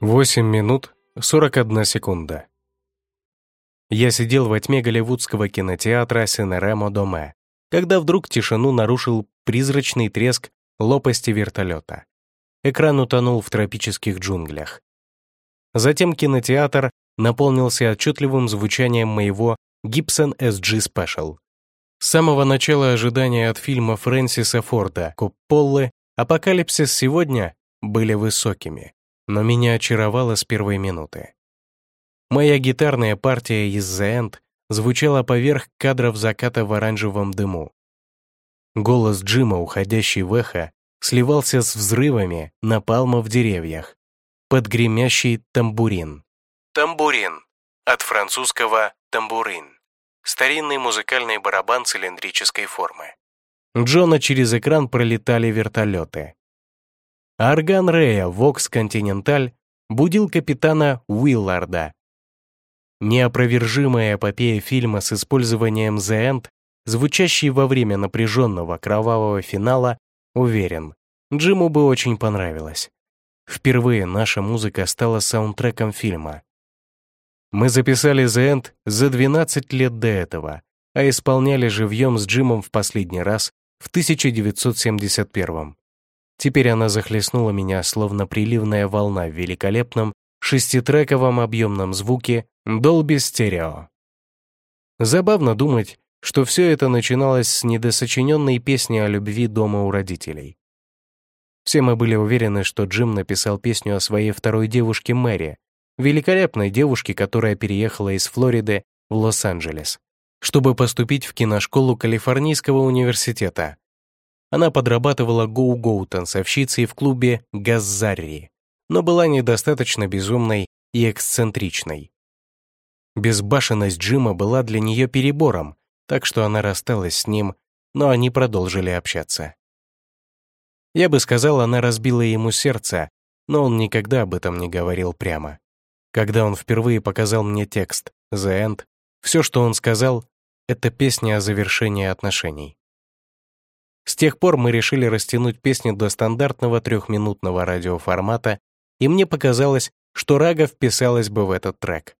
8 минут 41 секунда. Я сидел во тьме голливудского кинотеатра Синеремо Доме, когда вдруг тишину нарушил призрачный треск лопасти вертолета. Экран утонул в тропических джунглях. Затем кинотеатр наполнился отчетливым звучанием моего Gibson SG Special. С самого начала ожидания от фильма Фрэнсиса Форда «Копполлы» «Апокалипсис сегодня» были высокими но меня очаровало с первой минуты. Моя гитарная партия из The End звучала поверх кадров заката в оранжевом дыму. Голос Джима, уходящий в эхо, сливался с взрывами напалма в деревьях, под гремящий тамбурин. Тамбурин. От французского «тамбурин». Старинный музыкальный барабан цилиндрической формы. Джона через экран пролетали вертолеты. Орган Рея Вокс Континенталь будил капитана Уилларда. Неопровержимая эпопея фильма с использованием The End, звучащий во время напряженного кровавого финала, уверен, Джиму бы очень понравилось. Впервые наша музыка стала саундтреком фильма. Мы записали The End за 12 лет до этого, а исполняли живьем с Джимом в последний раз в 1971 Теперь она захлестнула меня, словно приливная волна в великолепном шеститрековом объемном звуке Dolby Stereo. Забавно думать, что все это начиналось с недосочиненной песни о любви дома у родителей. Все мы были уверены, что Джим написал песню о своей второй девушке Мэри, великолепной девушке, которая переехала из Флориды в Лос-Анджелес, чтобы поступить в киношколу Калифорнийского университета, она подрабатывала гоу-гоу танцовщицей в клубе «Газзарри», но была недостаточно безумной и эксцентричной. Безбашенность Джима была для нее перебором, так что она рассталась с ним, но они продолжили общаться. Я бы сказал, она разбила ему сердце, но он никогда об этом не говорил прямо. Когда он впервые показал мне текст «The End», все, что он сказал, это песня о завершении отношений. С тех пор мы решили растянуть песню до стандартного трехминутного радиоформата, и мне показалось, что рага вписалась бы в этот трек.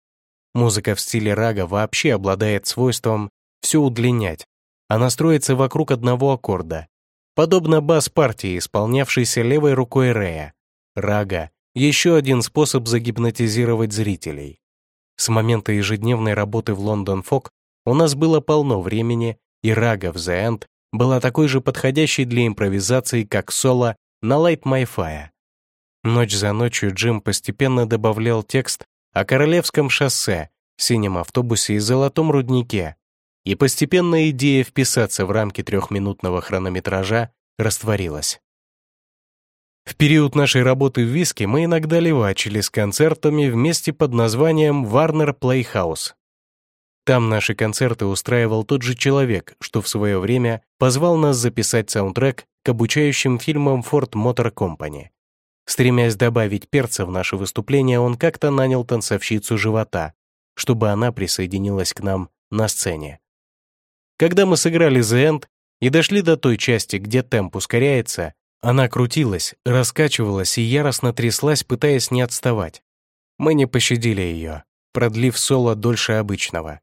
Музыка в стиле рага вообще обладает свойством все удлинять, а настроиться вокруг одного аккорда. Подобно бас-партии, исполнявшейся левой рукой Рэя. Рага — еще один способ загипнотизировать зрителей. С момента ежедневной работы в Лондон Фок у нас было полно времени, и рага в The End была такой же подходящей для импровизации, как соло на Light My Fire. Ночь за ночью Джим постепенно добавлял текст о Королевском шоссе, синем автобусе и золотом руднике, и постепенно идея вписаться в рамки трехминутного хронометража растворилась. В период нашей работы в Виске мы иногда левачили с концертами вместе под названием Warner Playhouse. Там наши концерты устраивал тот же человек, что в свое время позвал нас записать саундтрек к обучающим фильмам Ford Motor Company. Стремясь добавить перца в наше выступление, он как-то нанял танцовщицу живота, чтобы она присоединилась к нам на сцене. Когда мы сыграли The End и дошли до той части, где темп ускоряется, она крутилась, раскачивалась и яростно тряслась, пытаясь не отставать. Мы не пощадили ее, продлив соло дольше обычного.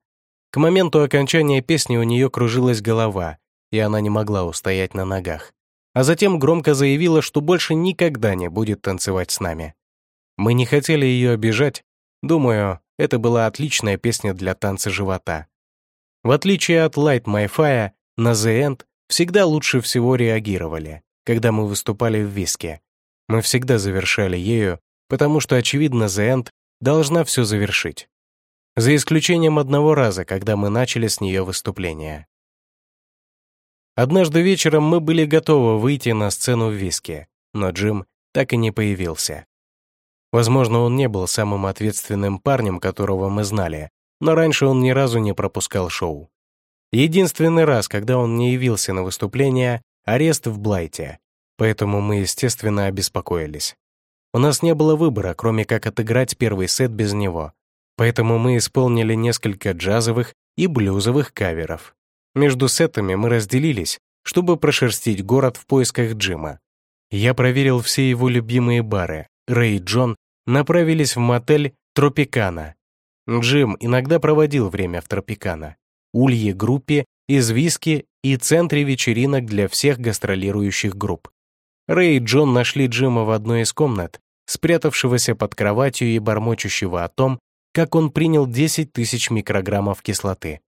К моменту окончания песни у нее кружилась голова, и она не могла устоять на ногах. А затем громко заявила, что больше никогда не будет танцевать с нами. Мы не хотели ее обижать. Думаю, это была отличная песня для танца живота. В отличие от Light My Fire, на The End всегда лучше всего реагировали, когда мы выступали в Виске. Мы всегда завершали ею, потому что, очевидно, The End должна все завершить за исключением одного раза, когда мы начали с нее выступление. Однажды вечером мы были готовы выйти на сцену в Виске, но Джим так и не появился. Возможно, он не был самым ответственным парнем, которого мы знали, но раньше он ни разу не пропускал шоу. Единственный раз, когда он не явился на выступление, арест в Блайте, поэтому мы, естественно, обеспокоились. У нас не было выбора, кроме как отыграть первый сет без него, Поэтому мы исполнили несколько джазовых и блюзовых каверов. Между сетами мы разделились, чтобы прошерстить город в поисках Джима. Я проверил все его любимые бары, Рэй Джон направились в мотель «Тропикана». Джим иногда проводил время в «Тропикана», улье группе из виски и центре вечеринок для всех гастролирующих групп. Рэй и Джон нашли Джима в одной из комнат, спрятавшегося под кроватью и бормочущего о том, как он принял 10 тысяч микрограммов кислоты.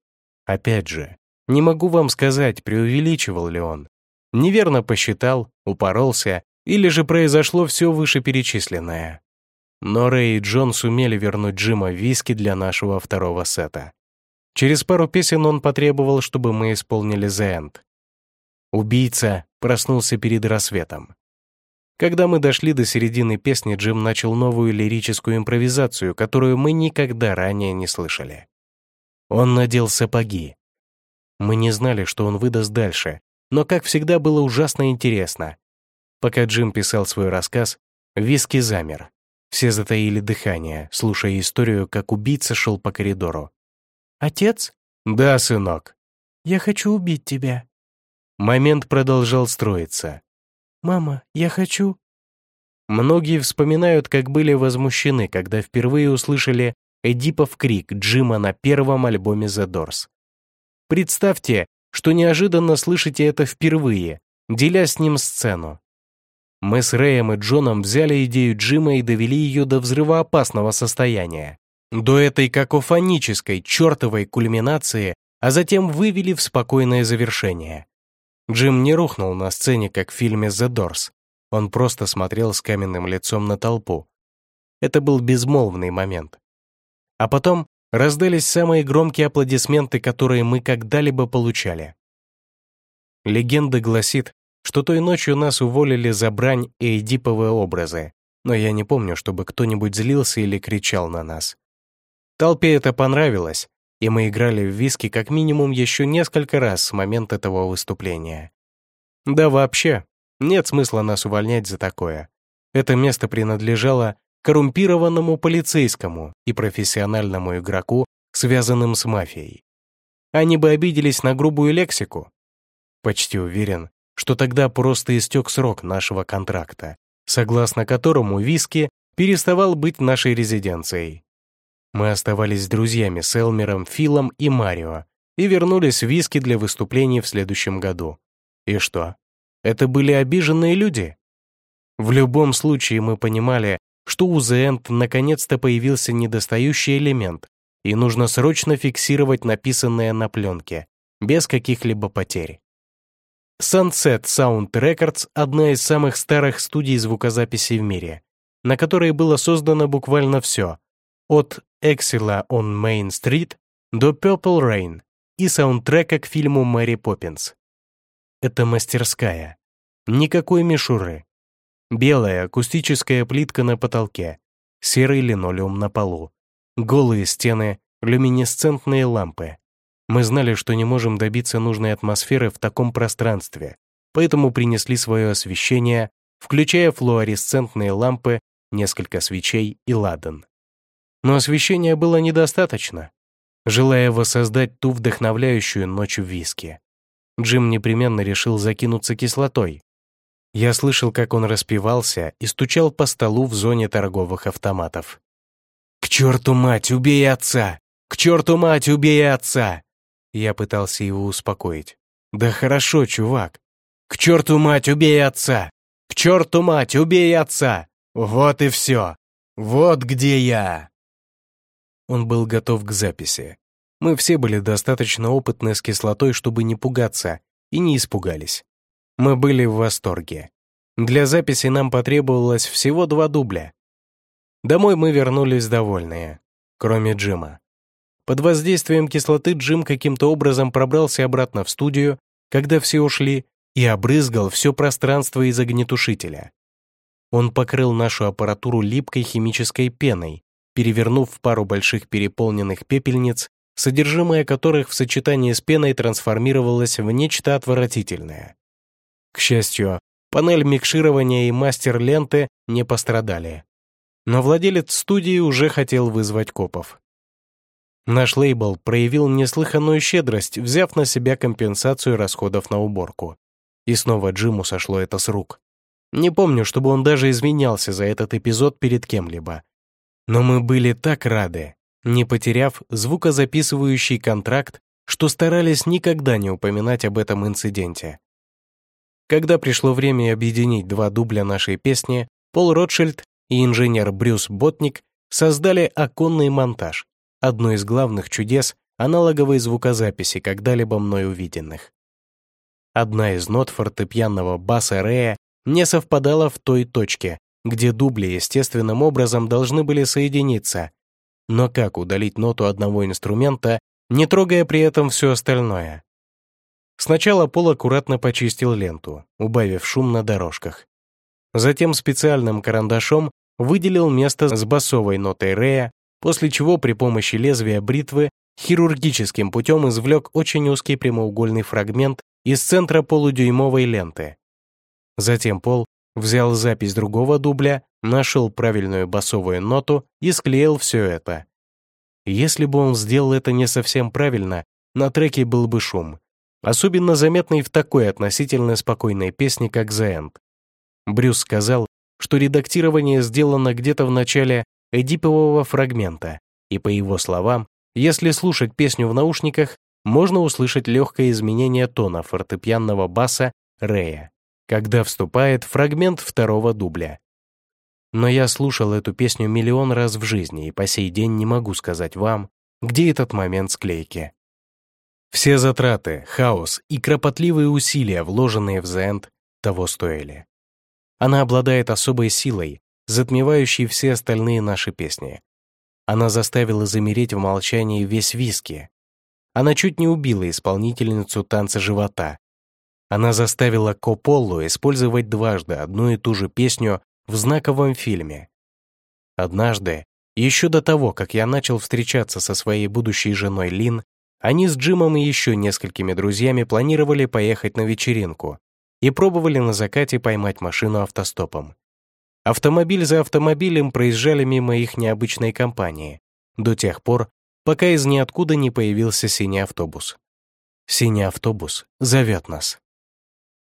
Опять же, не могу вам сказать, преувеличивал ли он. Неверно посчитал, упоролся, или же произошло все вышеперечисленное. Но Рэй и Джон сумели вернуть Джима виски для нашего второго сета. Через пару песен он потребовал, чтобы мы исполнили «The End». Убийца проснулся перед рассветом. Когда мы дошли до середины песни, Джим начал новую лирическую импровизацию, которую мы никогда ранее не слышали. Он надел сапоги. Мы не знали, что он выдаст дальше, но, как всегда, было ужасно интересно. Пока Джим писал свой рассказ, Виски замер. Все затаили дыхание, слушая историю, как убийца шел по коридору. «Отец?» «Да, сынок». «Я хочу убить тебя». Момент продолжал строиться. «Мама, я хочу...» Многие вспоминают, как были возмущены, когда впервые услышали Эдипов крик Джима на первом альбоме The Doors. Представьте, что неожиданно слышите это впервые, деля с ним сцену. Мы с Рэем и Джоном взяли идею Джима и довели ее до взрывоопасного состояния. До этой какофонической, чертовой кульминации, а затем вывели в спокойное завершение. Джим не рухнул на сцене, как в фильме «The Doors». Он просто смотрел с каменным лицом на толпу. Это был безмолвный момент. А потом раздались самые громкие аплодисменты, которые мы когда-либо получали. Легенда гласит, что той ночью нас уволили за брань и эдиповые образы, но я не помню, чтобы кто-нибудь злился или кричал на нас. Толпе это понравилось, и мы играли в виски как минимум еще несколько раз с момента этого выступления. Да вообще, нет смысла нас увольнять за такое. Это место принадлежало коррумпированному полицейскому и профессиональному игроку, связанным с мафией. Они бы обиделись на грубую лексику. Почти уверен, что тогда просто истек срок нашего контракта, согласно которому виски переставал быть нашей резиденцией. Мы оставались друзьями с Элмером, Филом и Марио и вернулись в Виски для выступлений в следующем году. И что? Это были обиженные люди? В любом случае мы понимали, что у End наконец-то появился недостающий элемент, и нужно срочно фиксировать написанное на пленке, без каких-либо потерь. Sunset Sound Records — одна из самых старых студий звукозаписи в мире, на которой было создано буквально все, от Exila on Main Street до Purple Rain и саундтрека к фильму «Мэри Поппинс». Это мастерская. Никакой мишуры. Белая акустическая плитка на потолке, серый линолеум на полу, голые стены, люминесцентные лампы. Мы знали, что не можем добиться нужной атмосферы в таком пространстве, поэтому принесли свое освещение, включая флуоресцентные лампы, несколько свечей и ладан. Но освещения было недостаточно. Желая воссоздать ту вдохновляющую ночь в виске, Джим непременно решил закинуться кислотой. Я слышал, как он распевался и стучал по столу в зоне торговых автоматов. «К черту мать, убей отца! К черту мать, убей отца!» Я пытался его успокоить. «Да хорошо, чувак. К черту мать, убей отца! К черту мать, убей отца! Вот и все! Вот где я!» Он был готов к записи. Мы все были достаточно опытны с кислотой, чтобы не пугаться, и не испугались. Мы были в восторге. Для записи нам потребовалось всего два дубля. Домой мы вернулись довольные, кроме Джима. Под воздействием кислоты Джим каким-то образом пробрался обратно в студию, когда все ушли, и обрызгал все пространство из огнетушителя. Он покрыл нашу аппаратуру липкой химической пеной, перевернув пару больших переполненных пепельниц, содержимое которых в сочетании с пеной трансформировалось в нечто отвратительное. К счастью, панель микширования и мастер ленты не пострадали. Но владелец студии уже хотел вызвать копов. Наш лейбл проявил неслыханную щедрость, взяв на себя компенсацию расходов на уборку. И снова Джиму сошло это с рук. Не помню, чтобы он даже извинялся за этот эпизод перед кем-либо. Но мы были так рады, не потеряв звукозаписывающий контракт, что старались никогда не упоминать об этом инциденте. Когда пришло время объединить два дубля нашей песни, Пол Ротшильд и инженер Брюс Ботник создали оконный монтаж, одно из главных чудес аналоговой звукозаписи, когда-либо мной увиденных. Одна из нот фортепианного баса Рея не совпадала в той точке, где дубли естественным образом должны были соединиться. Но как удалить ноту одного инструмента, не трогая при этом все остальное? Сначала Пол аккуратно почистил ленту, убавив шум на дорожках. Затем специальным карандашом выделил место с басовой нотой Рея, после чего при помощи лезвия бритвы хирургическим путем извлек очень узкий прямоугольный фрагмент из центра полудюймовой ленты. Затем Пол взял запись другого дубля, нашел правильную басовую ноту и склеил все это. Если бы он сделал это не совсем правильно, на треке был бы шум, особенно заметный в такой относительно спокойной песне, как «The End». Брюс сказал, что редактирование сделано где-то в начале эдипового фрагмента, и, по его словам, если слушать песню в наушниках, можно услышать легкое изменение тона фортепианного баса Рея, когда вступает фрагмент второго дубля. Но я слушал эту песню миллион раз в жизни и по сей день не могу сказать вам, где этот момент склейки. Все затраты, хаос и кропотливые усилия, вложенные в End, того стоили. Она обладает особой силой, затмевающей все остальные наши песни. Она заставила замереть в молчании весь виски. Она чуть не убила исполнительницу танца живота. Она заставила Кополлу использовать дважды одну и ту же песню в знаковом фильме. Однажды, еще до того, как я начал встречаться со своей будущей женой Лин, они с Джимом и еще несколькими друзьями планировали поехать на вечеринку и пробовали на закате поймать машину автостопом. Автомобиль за автомобилем проезжали мимо их необычной компании до тех пор, пока из ниоткуда не появился синий автобус. Синий автобус зовет нас.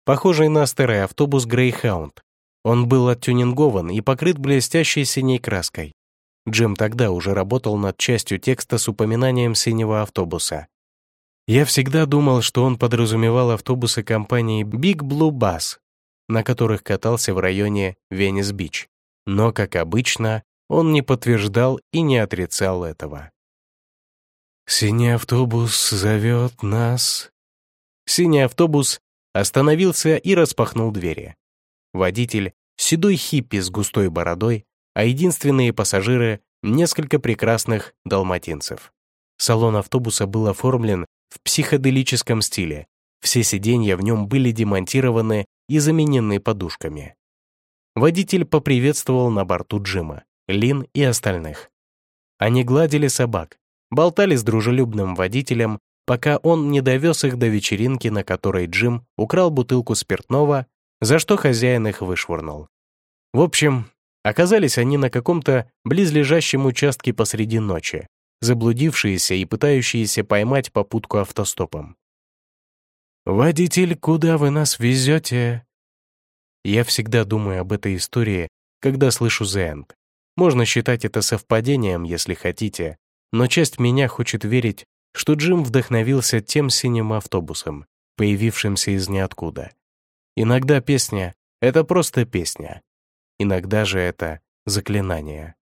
Похожий на старый автобус Greyhound. Он был оттюнингован и покрыт блестящей синей краской. Джим тогда уже работал над частью текста с упоминанием синего автобуса. Я всегда думал, что он подразумевал автобусы компании Big Blue Bus, на которых катался в районе Венес-Бич. Но, как обычно, он не подтверждал и не отрицал этого. «Синий автобус зовет нас». Синий автобус остановился и распахнул двери. Водитель — седой хиппи с густой бородой, а единственные пассажиры — несколько прекрасных далматинцев. Салон автобуса был оформлен в психоделическом стиле. Все сиденья в нем были демонтированы и заменены подушками. Водитель поприветствовал на борту Джима, Лин и остальных. Они гладили собак, болтали с дружелюбным водителем, пока он не довез их до вечеринки, на которой Джим украл бутылку спиртного, за что хозяин их вышвырнул. В общем, оказались они на каком-то близлежащем участке посреди ночи, заблудившиеся и пытающиеся поймать попутку автостопом. «Водитель, куда вы нас везете?» Я всегда думаю об этой истории, когда слышу «The End». Можно считать это совпадением, если хотите, но часть меня хочет верить, что Джим вдохновился тем синим автобусом, появившимся из ниоткуда. Иногда песня — это просто песня. Иногда же это заклинание.